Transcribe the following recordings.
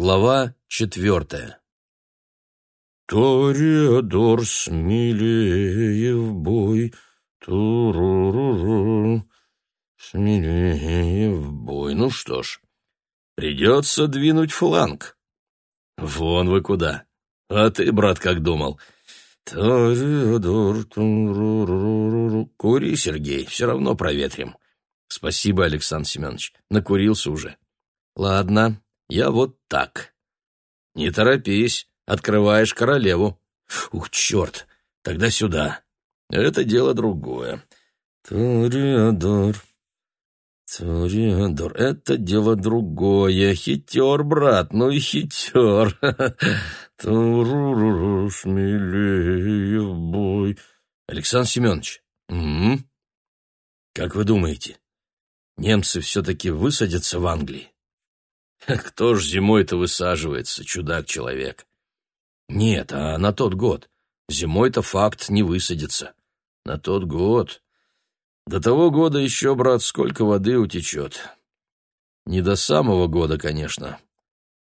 Глава четвертая. Ториадор смелее в бой, туруруру, смелее в бой. Ну что ж, придется двинуть фланг. Вон вы куда. А ты, брат, как думал? Ториадор, туруруру. Кури, Сергей, все равно проветрим. Спасибо, Александр Семенович, накурился уже. Ладно, я вот так. Не торопись, открываешь королеву. Ух, черт, тогда сюда. Это дело другое. Ториадор, Ториадор, это дело другое. Хитер, брат, ну и хитер. Туруру, смелее бой. Александр Семенович, угу. как вы думаете, немцы все-таки высадятся в Англии? Кто ж зимой-то высаживается, чудак-человек? Нет, а на тот год. Зимой-то факт не высадится. На тот год. До того года еще, брат, сколько воды утечет. Не до самого года, конечно.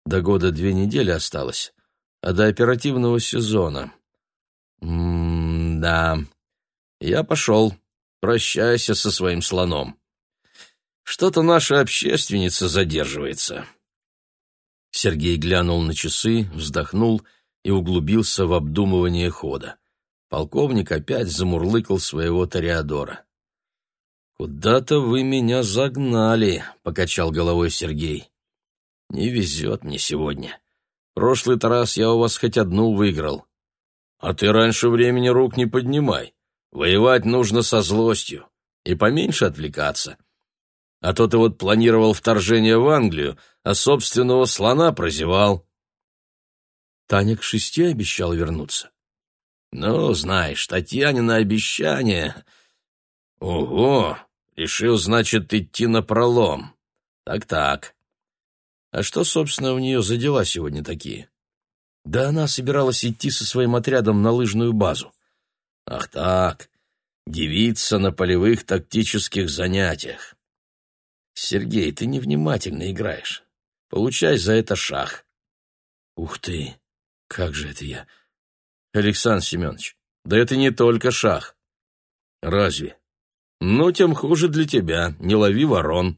До года две недели осталось, а до оперативного сезона. М-да. Я пошел. Прощайся со своим слоном. Что-то наша общественница задерживается. Сергей глянул на часы, вздохнул и углубился в обдумывание хода. Полковник опять замурлыкал своего Тореадора. «Куда-то вы меня загнали», — покачал головой Сергей. «Не везет мне сегодня. Прошлый раз я у вас хоть одну выиграл. А ты раньше времени рук не поднимай. Воевать нужно со злостью и поменьше отвлекаться», а то ты вот планировал вторжение в Англию, а собственного слона прозевал. Таня к шести обещал вернуться. Ну, знаешь, Татьянина обещание. Ого, решил, значит, идти на пролом. Так-так. А что, собственно, у нее за дела сегодня такие? Да она собиралась идти со своим отрядом на лыжную базу. Ах так, девица на полевых тактических занятиях. Сергей, ты невнимательно играешь. Получай за это шах. Ух ты! Как же это я? Александр Семенович, да это не только шах. Разве? Ну, тем хуже для тебя. Не лови ворон.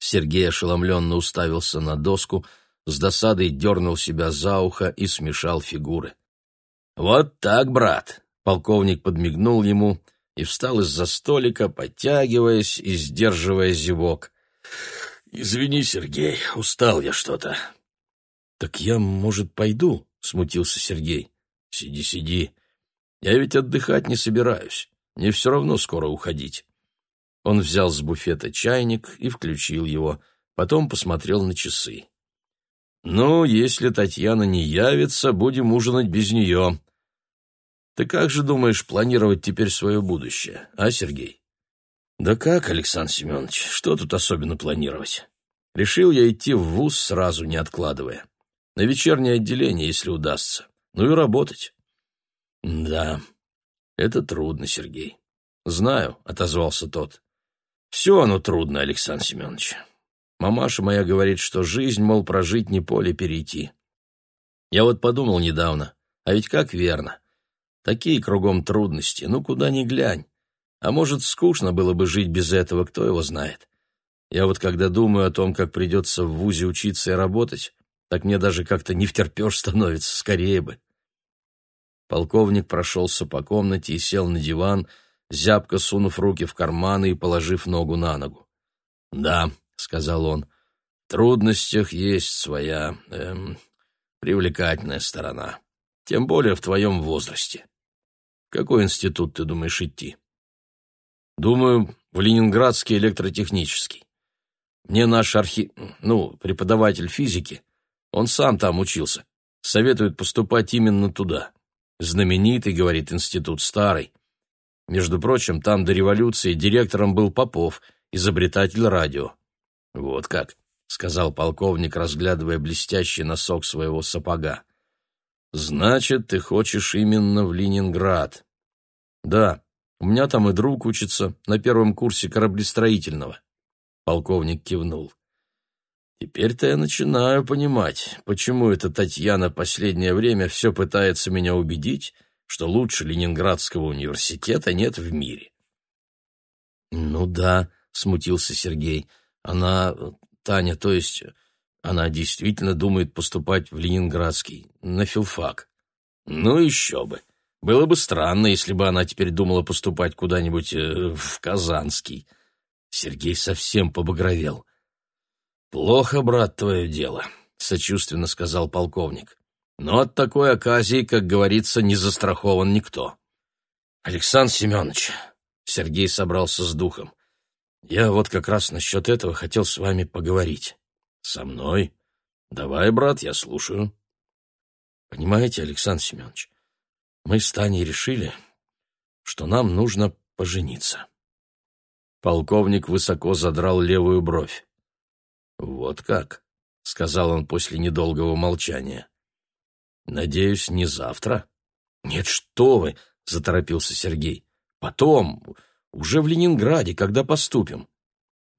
Сергей ошеломленно уставился на доску, с досадой дернул себя за ухо и смешал фигуры. «Вот так, брат!» — полковник подмигнул ему — и встал из-за столика, подтягиваясь и сдерживая зевок. «Извини, Сергей, устал я что-то». «Так я, может, пойду?» — смутился Сергей. «Сиди, сиди. Я ведь отдыхать не собираюсь. Мне все равно скоро уходить». Он взял с буфета чайник и включил его, потом посмотрел на часы. «Ну, если Татьяна не явится, будем ужинать без нее. Ты как же думаешь планировать теперь свое будущее, а, Сергей? Да как, Александр Семенович, что тут особенно планировать? Решил я идти в вуз сразу, не откладывая. На вечернее отделение, если удастся. Ну и работать. Да, это трудно, Сергей. Знаю, отозвался тот. Все оно трудно, Александр Семенович. Мамаша моя говорит, что жизнь, мол, прожить не поле перейти. Я вот подумал недавно, а ведь как верно — Такие кругом трудности, ну куда ни глянь. А может, скучно было бы жить без этого, кто его знает. Я вот когда думаю о том, как придется в ВУЗе учиться и работать, так мне даже как-то не втерпешь становится, скорее бы. Полковник прошелся по комнате и сел на диван, зябко сунув руки в карманы и положив ногу на ногу. «Да», — сказал он, — «в трудностях есть своя эм, привлекательная сторона, тем более в твоем возрасте». Какой институт ты думаешь идти? Думаю, в Ленинградский электротехнический. Мне наш архи... ну, преподаватель физики, он сам там учился, советует поступать именно туда. Знаменитый, говорит, институт старый. Между прочим, там до революции директором был Попов, изобретатель радио. Вот как, сказал полковник, разглядывая блестящий носок своего сапога. «Значит, ты хочешь именно в Ленинград?» «Да, у меня там и друг учится на первом курсе кораблестроительного». Полковник кивнул. «Теперь-то я начинаю понимать, почему эта Татьяна последнее время все пытается меня убедить, что лучше Ленинградского университета нет в мире». «Ну да», — смутился Сергей, — «она, Таня, то есть она действительно думает поступать в Ленинградский, на филфак. Ну еще бы. Было бы странно, если бы она теперь думала поступать куда-нибудь э, в Казанский. Сергей совсем побагровел. «Плохо, брат, твое дело», — сочувственно сказал полковник. «Но от такой оказии, как говорится, не застрахован никто». «Александр Семенович», — Сергей собрался с духом, — «я вот как раз насчет этого хотел с вами поговорить». Со мной? Давай, брат, я слушаю. Понимаете, Александр Семенович, мы с Таней решили, что нам нужно пожениться. Полковник высоко задрал левую бровь. «Вот как», — сказал он после недолгого молчания. «Надеюсь, не завтра?» «Нет, что вы!» — заторопился Сергей. «Потом, уже в Ленинграде, когда поступим».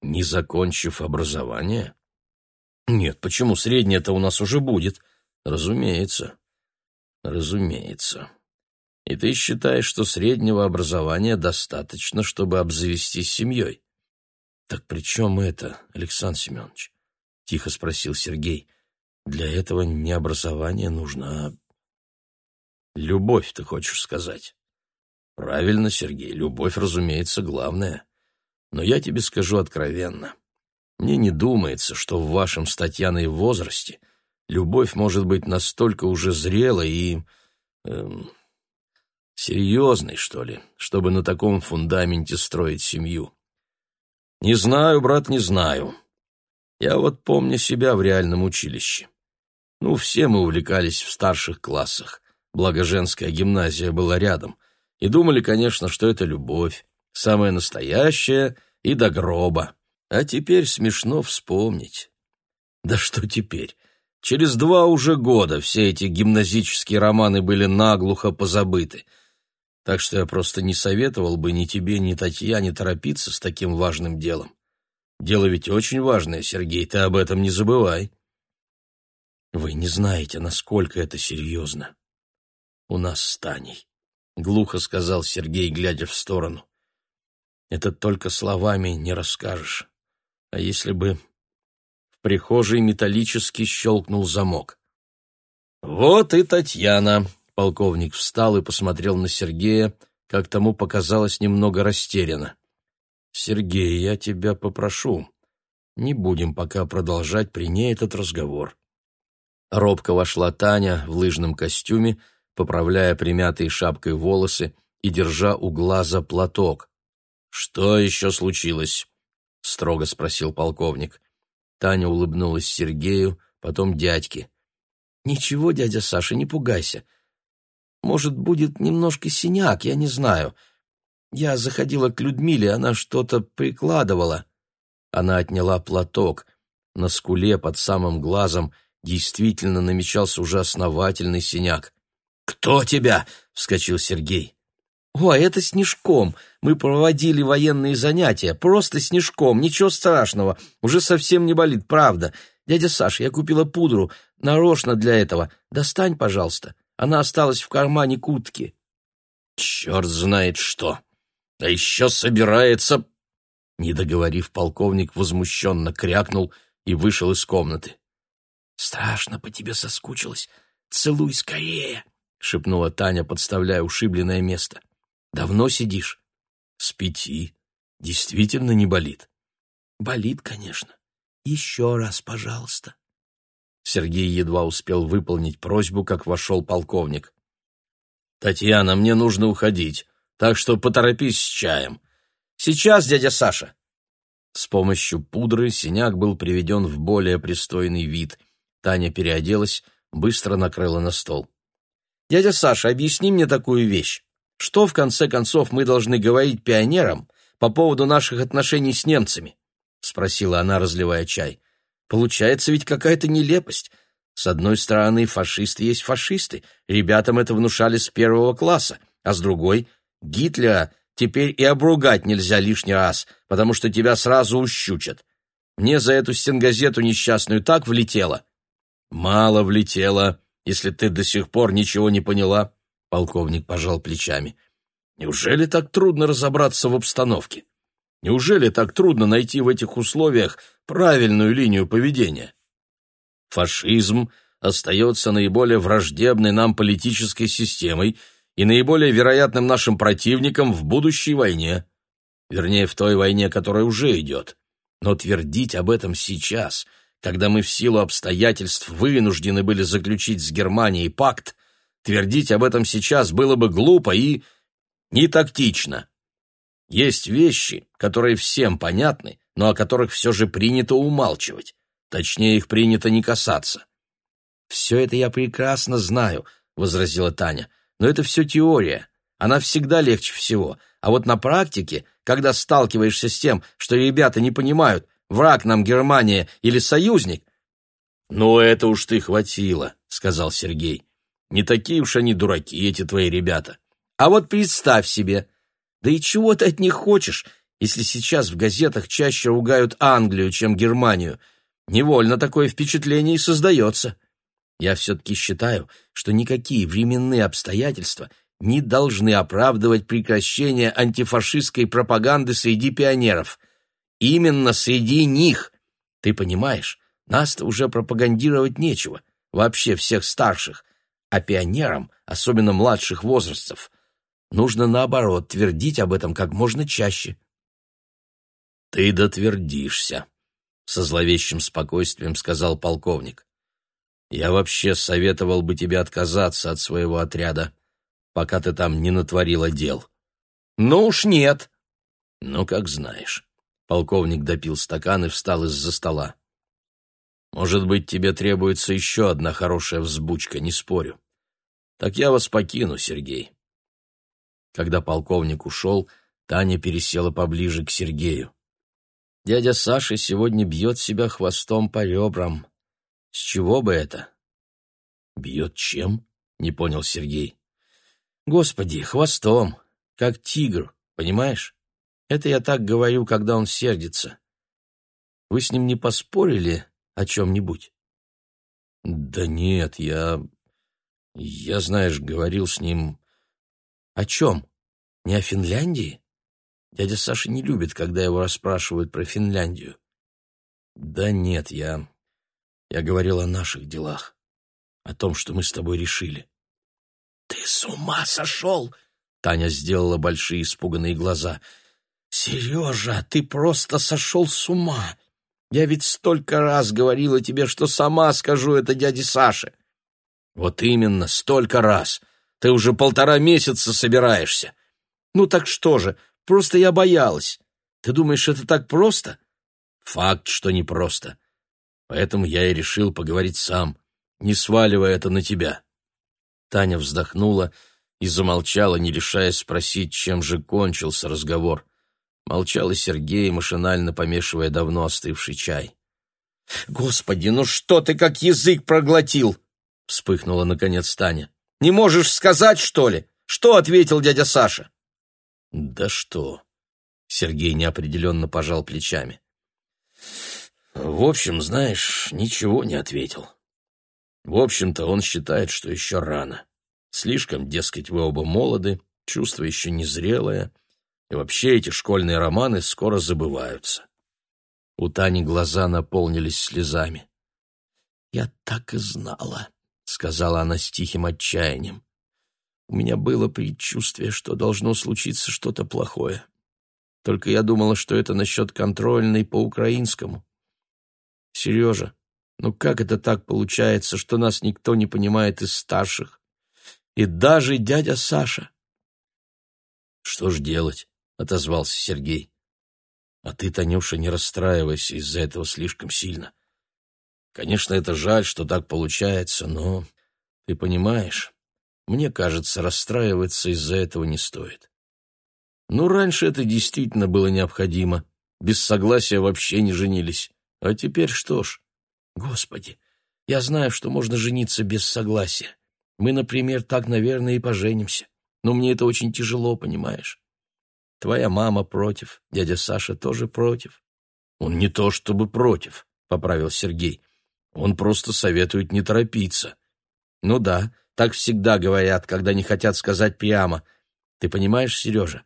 «Не закончив образование?» Нет, почему среднее-то у нас уже будет? Разумеется. Разумеется. И ты считаешь, что среднего образования достаточно, чтобы обзавестись семьей? Так при чем это, Александр Семенович? Тихо спросил Сергей. Для этого не образование нужно, а... Любовь, ты хочешь сказать? Правильно, Сергей, любовь, разумеется, главное. Но я тебе скажу откровенно. Мне не думается, что в вашем с Татьяной возрасте любовь может быть настолько уже зрелой и... Эм, серьезной, что ли, чтобы на таком фундаменте строить семью. Не знаю, брат, не знаю. Я вот помню себя в реальном училище. Ну, все мы увлекались в старших классах, благо женская гимназия была рядом, и думали, конечно, что это любовь, самая настоящая и до гроба. А теперь смешно вспомнить. Да что теперь? Через два уже года все эти гимназические романы были наглухо позабыты. Так что я просто не советовал бы ни тебе, ни Татьяне торопиться с таким важным делом. Дело ведь очень важное, Сергей, ты об этом не забывай. Вы не знаете, насколько это серьезно. У нас с Таней, — глухо сказал Сергей, глядя в сторону. Это только словами не расскажешь. А если бы... В прихожей металлически щелкнул замок. «Вот и Татьяна!» — полковник встал и посмотрел на Сергея, как тому показалось немного растеряно. «Сергей, я тебя попрошу. Не будем пока продолжать при ней этот разговор». Робко вошла Таня в лыжном костюме, поправляя примятые шапкой волосы и держа у глаза платок. «Что еще случилось?» — строго спросил полковник. Таня улыбнулась Сергею, потом дядьке. «Ничего, дядя Саша, не пугайся. Может, будет немножко синяк, я не знаю. Я заходила к Людмиле, она что-то прикладывала». Она отняла платок. На скуле под самым глазом действительно намечался уже основательный синяк. «Кто тебя?» — вскочил Сергей. О, это снежком. Мы проводили военные занятия. Просто снежком, ничего страшного. Уже совсем не болит, правда. Дядя Саша? я купила пудру, нарочно для этого. Достань, пожалуйста. Она осталась в кармане кутки. Черт знает что. А еще собирается... Не договорив, полковник возмущенно крякнул и вышел из комнаты. «Страшно по тебе соскучилась. Целуй скорее!» — шепнула Таня, подставляя ушибленное место. Давно сидишь? С пяти. Действительно не болит? Болит, конечно. Еще раз, пожалуйста. Сергей едва успел выполнить просьбу, как вошел полковник. «Татьяна, мне нужно уходить, так что поторопись с чаем. Сейчас, дядя Саша!» С помощью пудры синяк был приведен в более пристойный вид. Таня переоделась, быстро накрыла на стол. «Дядя Саша, объясни мне такую вещь. Что, в конце концов, мы должны говорить пионерам по поводу наших отношений с немцами?» — спросила она, разливая чай. «Получается ведь какая-то нелепость. С одной стороны, фашисты есть фашисты, ребятам это внушали с первого класса, а с другой — Гитлера теперь и обругать нельзя лишний раз, потому что тебя сразу ущучат. Мне за эту стенгазету несчастную так влетело». «Мало влетело, если ты до сих пор ничего не поняла», Полковник пожал плечами. Неужели так трудно разобраться в обстановке? Неужели так трудно найти в этих условиях правильную линию поведения? Фашизм остается наиболее враждебной нам политической системой и наиболее вероятным нашим противником в будущей войне. Вернее, в той войне, которая уже идет. Но твердить об этом сейчас, когда мы в силу обстоятельств вынуждены были заключить с Германией пакт, Твердить об этом сейчас было бы глупо и нетактично. Есть вещи, которые всем понятны, но о которых все же принято умалчивать. Точнее, их принято не касаться. «Все это я прекрасно знаю», — возразила Таня. «Но это все теория. Она всегда легче всего. А вот на практике, когда сталкиваешься с тем, что ребята не понимают, враг нам Германия или союзник...» «Ну, это уж ты хватило», — сказал Сергей. Не такие уж они дураки, эти твои ребята. А вот представь себе, да и чего ты от них хочешь, если сейчас в газетах чаще ругают Англию, чем Германию? Невольно такое впечатление и создается. Я все-таки считаю, что никакие временные обстоятельства не должны оправдывать прекращение антифашистской пропаганды среди пионеров. Именно среди них, ты понимаешь, нас-то уже пропагандировать нечего, вообще всех старших, а пионерам, особенно младших возрастов. Нужно, наоборот, твердить об этом как можно чаще. «Ты дотвердишься», — со зловещим спокойствием сказал полковник. «Я вообще советовал бы тебе отказаться от своего отряда, пока ты там не натворила дел». «Ну уж нет». «Ну, как знаешь». Полковник допил стакан и встал из-за стола. Может быть, тебе требуется еще одна хорошая взбучка, не спорю. Так я вас покину, Сергей. Когда полковник ушел, Таня пересела поближе к Сергею. Дядя Саша сегодня бьет себя хвостом по ребрам. С чего бы это? Бьет чем? Не понял Сергей. Господи, хвостом, как тигр, понимаешь? Это я так говорю, когда он сердится. Вы с ним не поспорили, о чем-нибудь? Да нет, я... Я, знаешь, говорил с ним... О чем? Не о Финляндии? Дядя Саша не любит, когда его расспрашивают про Финляндию. Да нет, я... Я говорил о наших делах, о том, что мы с тобой решили. Ты с ума сошел? Таня сделала большие испуганные глаза. Сережа, ты просто сошел с ума! Я ведь столько раз говорила тебе, что сама скажу это дяде Саше. Вот именно, столько раз. Ты уже полтора месяца собираешься. Ну так что же, просто я боялась. Ты думаешь, это так просто? Факт, что непросто. Поэтому я и решил поговорить сам, не сваливая это на тебя. Таня вздохнула и замолчала, не решаясь спросить, чем же кончился разговор. Молчал и Сергей, машинально помешивая давно остывший чай. «Господи, ну что ты как язык проглотил!» — вспыхнула наконец Таня. «Не можешь сказать, что ли? Что ответил дядя Саша?» «Да что?» — Сергей неопределенно пожал плечами. «В общем, знаешь, ничего не ответил. В общем-то, он считает, что еще рано. Слишком, дескать, вы оба молоды, чувство еще незрелое». И вообще эти школьные романы скоро забываются. У Тани глаза наполнились слезами. «Я так и знала», — сказала она с тихим отчаянием. «У меня было предчувствие, что должно случиться что-то плохое. Только я думала, что это насчет контрольной по-украинскому. Сережа, ну как это так получается, что нас никто не понимает из старших? И даже дядя Саша!» «Что ж делать?» — отозвался Сергей. «А ты, Танюша, не расстраивайся из-за этого слишком сильно. Конечно, это жаль, что так получается, но, ты понимаешь, мне кажется, расстраиваться из-за этого не стоит. Ну, раньше это действительно было необходимо. Без согласия вообще не женились. А теперь что ж? Господи, я знаю, что можно жениться без согласия. Мы, например, так, наверное, и поженимся. Но мне это очень тяжело, понимаешь? Твоя мама против, дядя Саша тоже против. Он не то чтобы против, поправил Сергей. Он просто советует не торопиться. Ну да, так всегда говорят, когда не хотят сказать прямо. Ты понимаешь, Сережа?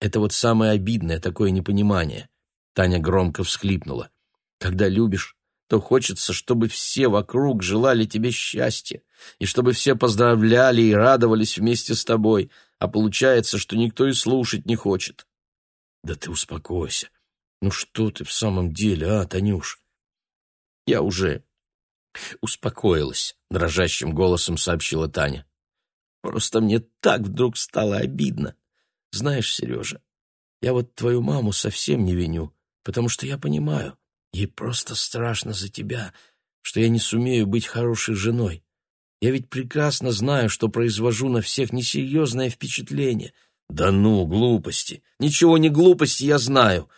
Это вот самое обидное такое непонимание. Таня громко всхлипнула. Когда любишь, то хочется, чтобы все вокруг желали тебе счастья, и чтобы все поздравляли и радовались вместе с тобой — а получается, что никто и слушать не хочет. Да ты успокойся. Ну что ты в самом деле, а, Танюш? Я уже успокоилась, дрожащим голосом сообщила Таня. Просто мне так вдруг стало обидно. Знаешь, Сережа, я вот твою маму совсем не виню, потому что я понимаю, ей просто страшно за тебя, что я не сумею быть хорошей женой. Я ведь прекрасно знаю, что произвожу на всех несерьезное впечатление. Да ну, глупости. Ничего не глупости, я знаю.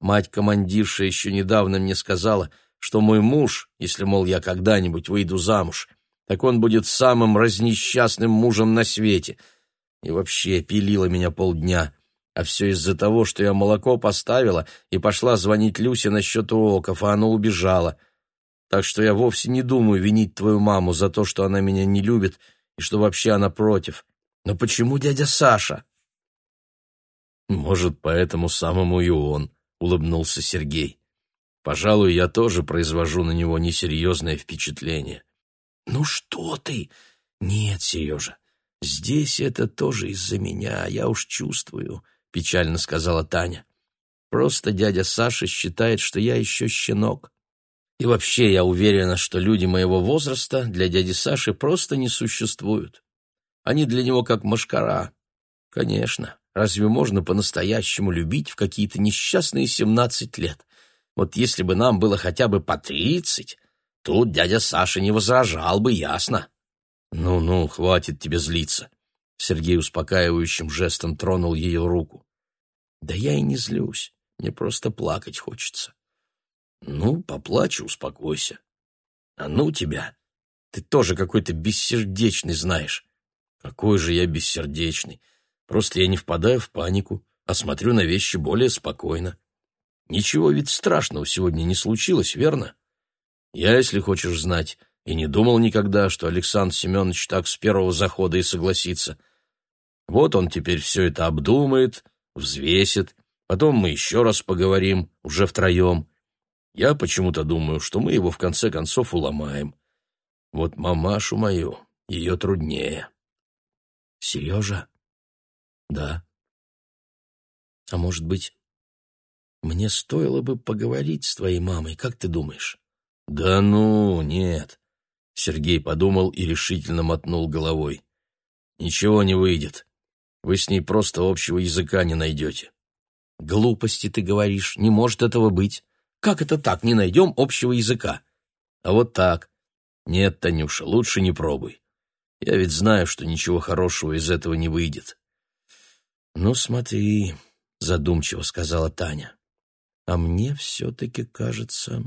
Мать командирша еще недавно мне сказала, что мой муж, если, мол, я когда-нибудь выйду замуж, так он будет самым разнесчастным мужем на свете. И вообще пилила меня полдня. А все из-за того, что я молоко поставила и пошла звонить Люсе насчет уроков, а она убежала. — так что я вовсе не думаю винить твою маму за то, что она меня не любит и что вообще она против. Но почему дядя Саша? Может, поэтому самому и он, улыбнулся Сергей. Пожалуй, я тоже произвожу на него несерьезное впечатление. Ну что ты? Нет, Сережа, здесь это тоже из-за меня, я уж чувствую, печально сказала Таня. Просто дядя Саша считает, что я еще щенок. И вообще, я уверена, что люди моего возраста для дяди Саши просто не существуют. Они для него как машкара. Конечно, разве можно по-настоящему любить в какие-то несчастные семнадцать лет? Вот если бы нам было хотя бы по тридцать, тут дядя Саша не возражал бы, ясно? Ну-ну, хватит тебе злиться. Сергей успокаивающим жестом тронул ее руку. Да я и не злюсь, мне просто плакать хочется. Ну, поплачь, успокойся. А ну тебя. Ты тоже какой-то бессердечный знаешь. Какой же я бессердечный. Просто я не впадаю в панику, а смотрю на вещи более спокойно. Ничего ведь страшного сегодня не случилось, верно? Я, если хочешь знать, и не думал никогда, что Александр Семенович так с первого захода и согласится. Вот он теперь все это обдумает, взвесит, потом мы еще раз поговорим, уже втроем. Я почему-то думаю, что мы его в конце концов уломаем. Вот мамашу мою, ее труднее. Сережа? Да. А может быть, мне стоило бы поговорить с твоей мамой, как ты думаешь? Да ну, нет. Сергей подумал и решительно мотнул головой. Ничего не выйдет. Вы с ней просто общего языка не найдете. Глупости ты говоришь, не может этого быть. Как это так, не найдем общего языка? А вот так. Нет, Танюша, лучше не пробуй. Я ведь знаю, что ничего хорошего из этого не выйдет. Ну, смотри, задумчиво сказала Таня. А мне все-таки кажется,